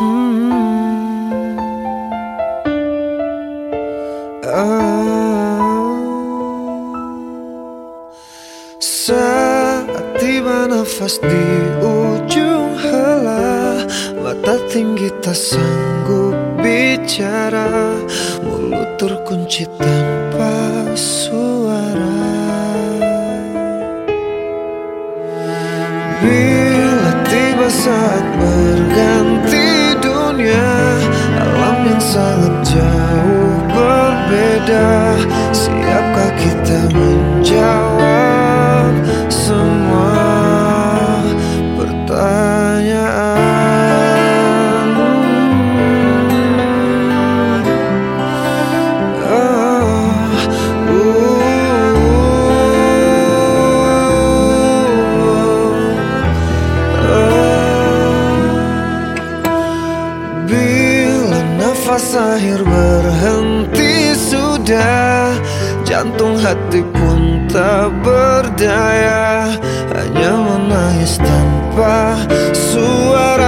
Hmm. Saat tiba nafas di ujung hela Mata tinggi tak sanggup bicara Mulut terkunci tanpa suara. Bila tiba saat nafas akhir berhenti sudah. Jantung hati pun tak berdaya. Hanya menangis tanpa suara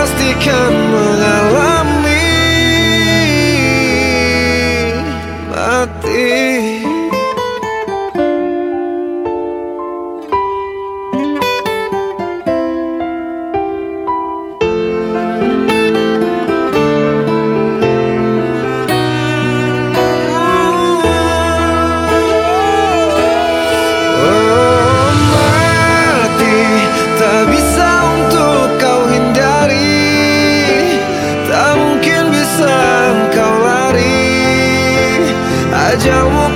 plastic camera. 叫我